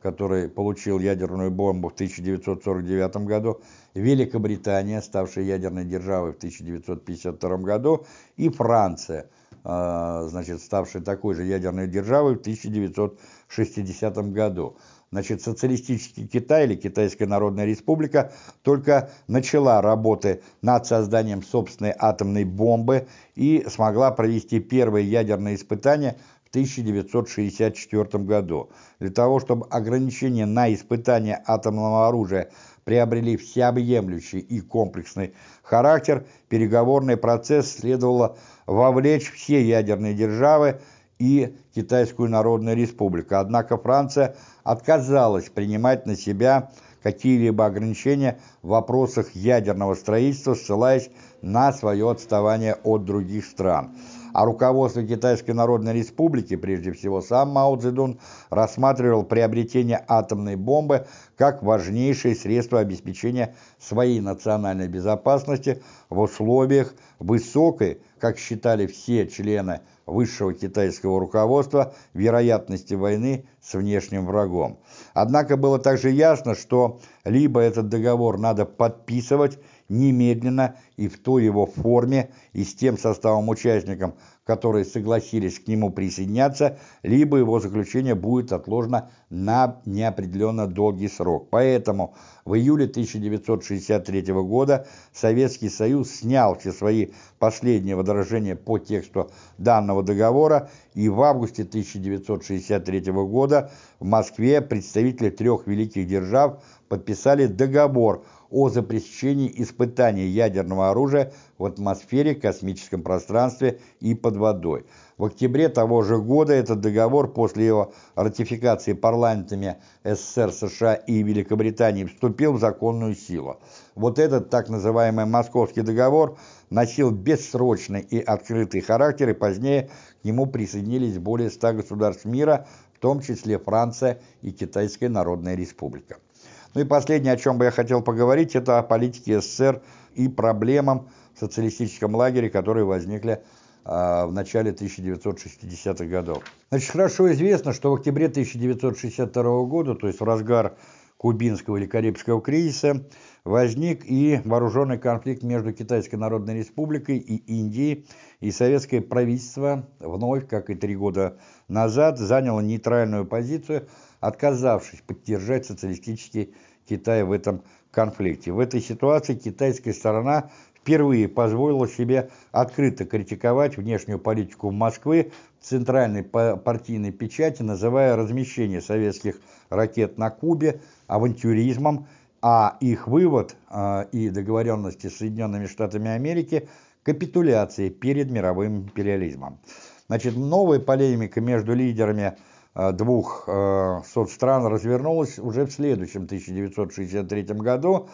который получил ядерную бомбу в 1949 году, Великобритания, ставшая ядерной державой в 1952 году, и Франция, а, значит, ставшая такой же ядерной державой в 1960 году. Значит, социалистический Китай или Китайская Народная Республика только начала работы над созданием собственной атомной бомбы и смогла провести первые ядерные испытания – 1964 году. Для того, чтобы ограничения на испытания атомного оружия приобрели всеобъемлющий и комплексный характер, переговорный процесс следовало вовлечь все ядерные державы и Китайскую Народную Республику. Однако Франция отказалась принимать на себя какие-либо ограничения в вопросах ядерного строительства, ссылаясь на свое отставание от других стран а руководство Китайской Народной Республики, прежде всего сам Мао Цзэдун, рассматривал приобретение атомной бомбы как важнейшее средство обеспечения своей национальной безопасности в условиях высокой, как считали все члены высшего китайского руководства, вероятности войны с внешним врагом. Однако было также ясно, что либо этот договор надо подписывать, немедленно и в той его форме и с тем составом участников, которые согласились к нему присоединяться, либо его заключение будет отложено на неопределенно долгий срок. Поэтому в июле 1963 года Советский Союз снял все свои последние возражения по тексту данного договора, и в августе 1963 года в Москве представители трех великих держав подписали договор о запрещении испытаний ядерного оружия в атмосфере, космическом пространстве и под водой. В октябре того же года этот договор после его ратификации парламентами СССР, США и Великобритании вступил в законную силу. Вот этот так называемый Московский договор носил бессрочный и открытый характер, и позднее к нему присоединились более 100 государств мира, в том числе Франция и Китайская Народная Республика. Ну и последнее, о чем бы я хотел поговорить, это о политике СССР и проблемам в социалистическом лагере, которые возникли а, в начале 1960-х годов. Значит, хорошо известно, что в октябре 1962 года, то есть в разгар кубинского или карибского кризиса, возник и вооруженный конфликт между Китайской Народной Республикой и Индией, и советское правительство вновь, как и три года назад, заняло нейтральную позицию, отказавшись поддержать социалистический Китая в этом конфликте. В этой ситуации китайская сторона впервые позволила себе открыто критиковать внешнюю политику Москвы в центральной партийной печати, называя размещение советских ракет на Кубе авантюризмом, а их вывод э, и договоренности с Соединенными Штатами Америки капитуляцией перед мировым империализмом. Значит, новая полемика между лидерами двух э, соцстран развернулась уже в следующем 1963 году,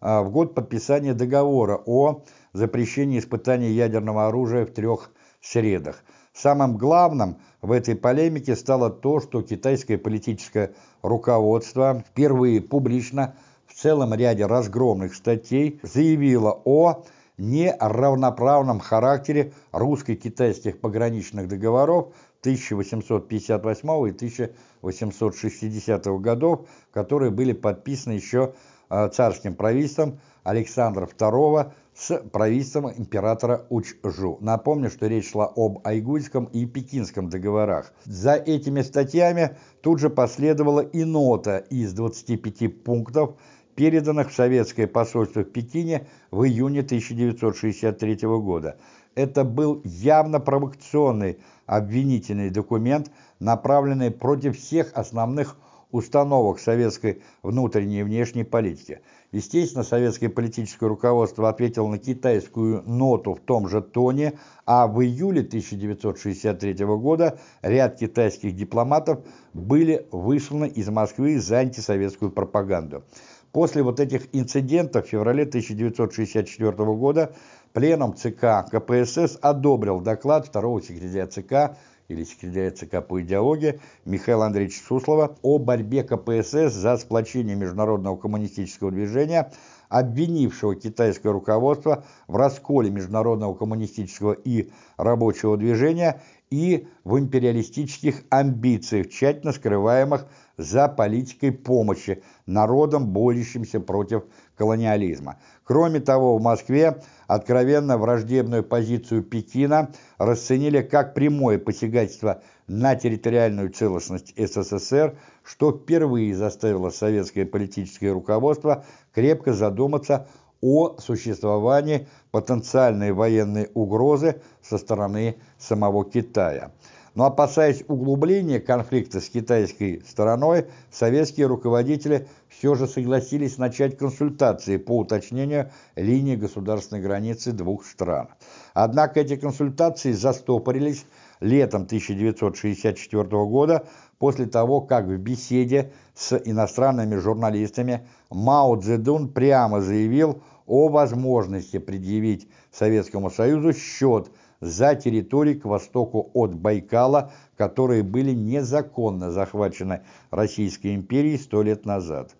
э, в год подписания договора о запрещении испытаний ядерного оружия в трех средах. Самым главным в этой полемике стало то, что китайское политическое руководство впервые публично в целом ряде разгромных статей заявило о неравноправном характере русско-китайских пограничных договоров 1858 и 1860 годов, которые были подписаны еще а, царским правительством Александра II с правительством императора Учжу. Напомню, что речь шла об Айгульском и Пекинском договорах. За этими статьями тут же последовала и нота из 25 пунктов, переданных в советское посольство в Пекине в июне 1963 года. Это был явно провокационный обвинительный документ, направленный против всех основных установок советской внутренней и внешней политики. Естественно, советское политическое руководство ответило на китайскую ноту в том же тоне, а в июле 1963 года ряд китайских дипломатов были высланы из Москвы за антисоветскую пропаганду. После вот этих инцидентов в феврале 1964 года Пленум ЦК КПСС одобрил доклад второго секретаря ЦК или секретаря ЦК по идеологии Михаила Андреевича Суслова о борьбе КПСС за сплочение международного коммунистического движения, обвинившего китайское руководство в расколе международного коммунистического и рабочего движения и в империалистических амбициях, тщательно скрываемых за политикой помощи народам, борющимся против колониализма. Кроме того, в Москве откровенно враждебную позицию Пекина расценили как прямое посягательство на территориальную целостность СССР, что впервые заставило советское политическое руководство крепко задуматься о существовании потенциальной военной угрозы со стороны самого Китая. Но опасаясь углубления конфликта с китайской стороной, советские руководители все же согласились начать консультации по уточнению линии государственной границы двух стран. Однако эти консультации застопорились летом 1964 года после того, как в беседе с иностранными журналистами Мао Цзэдун прямо заявил о возможности предъявить Советскому Союзу счет за территории к востоку от Байкала, которые были незаконно захвачены Российской империей сто лет назад.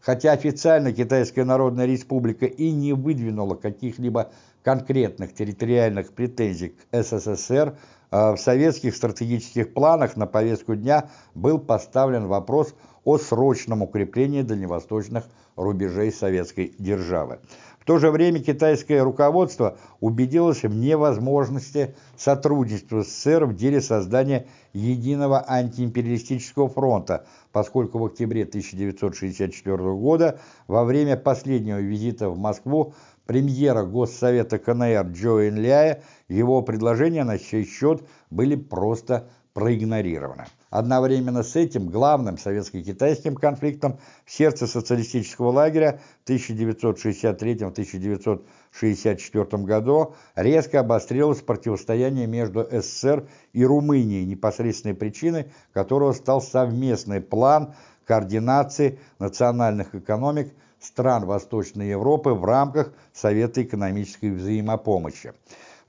Хотя официально Китайская Народная Республика и не выдвинула каких-либо конкретных территориальных претензий к СССР, а в советских стратегических планах на повестку дня был поставлен вопрос о срочном укреплении дальневосточных рубежей советской державы. В то же время китайское руководство убедилось в невозможности сотрудничества с СССР в деле создания единого антиимпериалистического фронта, поскольку в октябре 1964 года во время последнего визита в Москву премьера Госсовета КНР Джо Энляя его предложения на сей счет были просто проигнорированы. Одновременно с этим главным советско-китайским конфликтом в сердце социалистического лагеря в 1963-1964 году резко обострилось противостояние между СССР и Румынией, непосредственной причиной которого стал совместный план координации национальных экономик стран Восточной Европы в рамках Совета экономической взаимопомощи.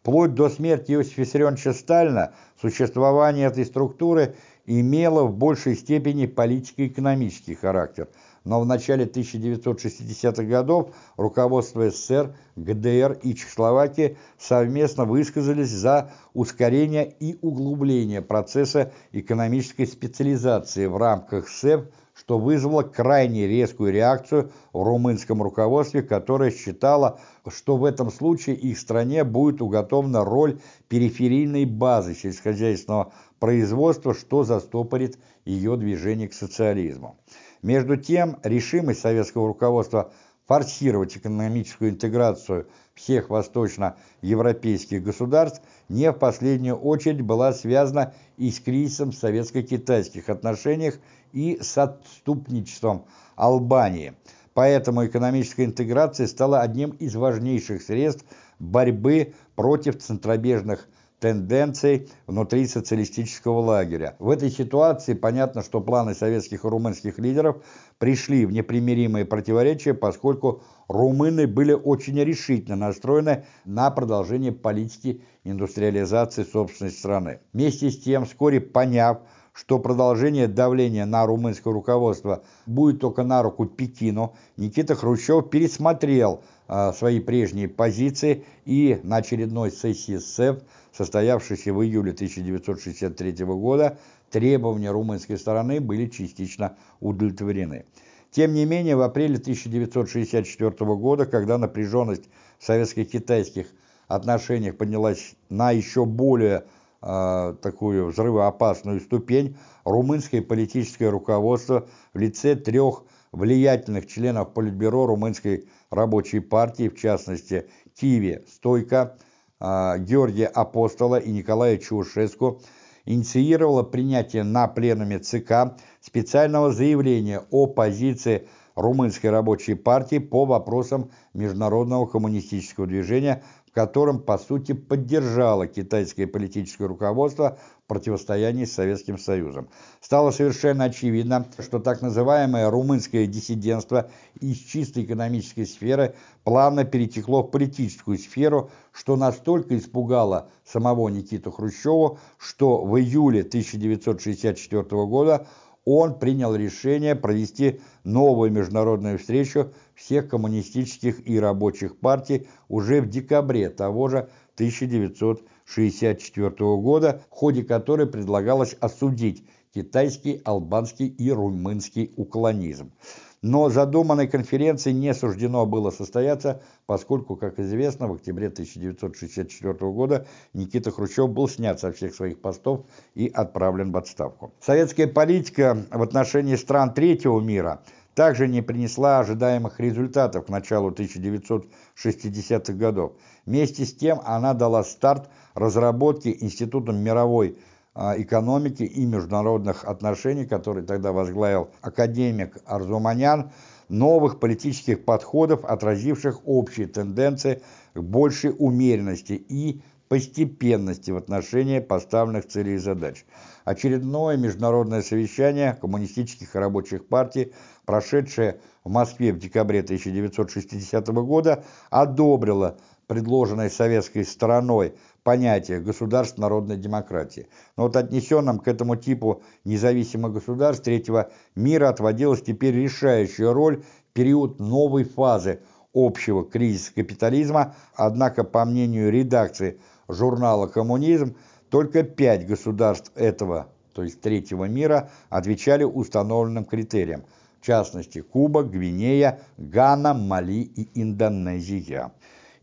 Вплоть до смерти Иосифа Виссарионовича Сталина существование этой структуры имело в большей степени политико-экономический характер, но в начале 1960-х годов руководство СССР, ГДР и Чехословакии совместно высказались за ускорение и углубление процесса экономической специализации в рамках СЭП что вызвало крайне резкую реакцию в румынском руководстве, которое считало, что в этом случае их стране будет уготована роль периферийной базы сельскохозяйственного производства, что застопорит ее движение к социализму. Между тем, решимость советского руководства форсировать экономическую интеграцию всех восточноевропейских государств не в последнюю очередь была связана и с кризисом советско-китайских отношениях и с отступничеством Албании. Поэтому экономическая интеграция стала одним из важнейших средств борьбы против центробежных тенденций внутри социалистического лагеря. В этой ситуации понятно, что планы советских и румынских лидеров пришли в непримиримые противоречия, поскольку румыны были очень решительно настроены на продолжение политики индустриализации собственной страны. Вместе с тем, вскоре поняв, что продолжение давления на румынское руководство будет только на руку Пекину, Никита Хрущев пересмотрел э, свои прежние позиции и на очередной сессии СЭФ, состоявшейся в июле 1963 года, требования румынской стороны были частично удовлетворены. Тем не менее, в апреле 1964 года, когда напряженность в советско-китайских отношениях поднялась на еще более э, такую взрывоопасную ступень, румынское политическое руководство в лице трех влиятельных членов Политбюро румынской рабочей партии, в частности Киви Стойко, Георгия Апостола и Николая Чаушеску, инициировало принятие на пленуме ЦК специального заявления о позиции Румынской рабочей партии по вопросам международного коммунистического движения которым, по сути, поддержало китайское политическое руководство в противостоянии с Советским Союзом. Стало совершенно очевидно, что так называемое румынское диссидентство из чистой экономической сферы плавно перетекло в политическую сферу, что настолько испугало самого Никиту Хрущева, что в июле 1964 года он принял решение провести новую международную встречу всех коммунистических и рабочих партий уже в декабре того же 1964 года, в ходе которой предлагалось осудить китайский, албанский и румынский уклонизм. Но задуманной конференции не суждено было состояться, поскольку, как известно, в октябре 1964 года Никита Хрущев был снят со всех своих постов и отправлен в отставку. Советская политика в отношении стран третьего мира также не принесла ожидаемых результатов к началу 1960-х годов. Вместе с тем она дала старт разработке Институтом мировой экономики и международных отношений, который тогда возглавил академик Арзуманян, новых политических подходов, отразивших общие тенденции к большей умеренности и постепенности в отношении поставленных целей и задач. Очередное международное совещание коммунистических и рабочих партий, прошедшее в Москве в декабре 1960 года, одобрило предложенное советской стороной понятие государств народной демократии. Но вот отнесенным к этому типу независимых государств третьего мира отводилась теперь решающая роль период новой фазы общего кризиса капитализма, однако, по мнению редакции журнала «Коммунизм», только пять государств этого, то есть третьего мира, отвечали установленным критериям, в частности Куба, Гвинея, Гана, Мали и Индонезия.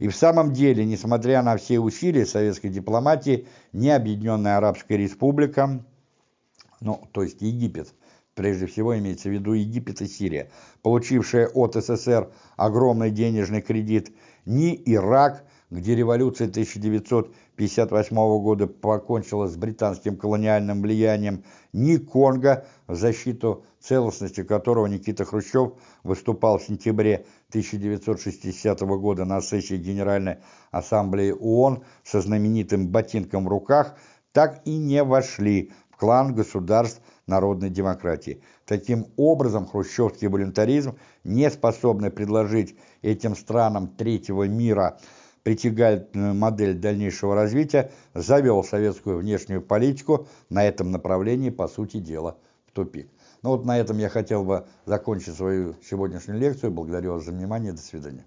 И в самом деле, несмотря на все усилия советской дипломатии, не Объединенная Арабская Республика, ну, то есть Египет, прежде всего имеется в виду Египет и Сирия, получившая от СССР огромный денежный кредит, ни Ирак, где революция 1958 года покончила с британским колониальным влиянием, ни Конго, в защиту целостности которого Никита Хрущев выступал в сентябре 1960 года на сессии Генеральной Ассамблеи ООН со знаменитым ботинком в руках, так и не вошли в клан государств народной демократии. Таким образом, хрущевский волюнтаризм, не способный предложить этим странам третьего мира притягательную модель дальнейшего развития, завел советскую внешнюю политику на этом направлении, по сути дела, в тупик. Ну вот на этом я хотел бы закончить свою сегодняшнюю лекцию. Благодарю вас за внимание. До свидания.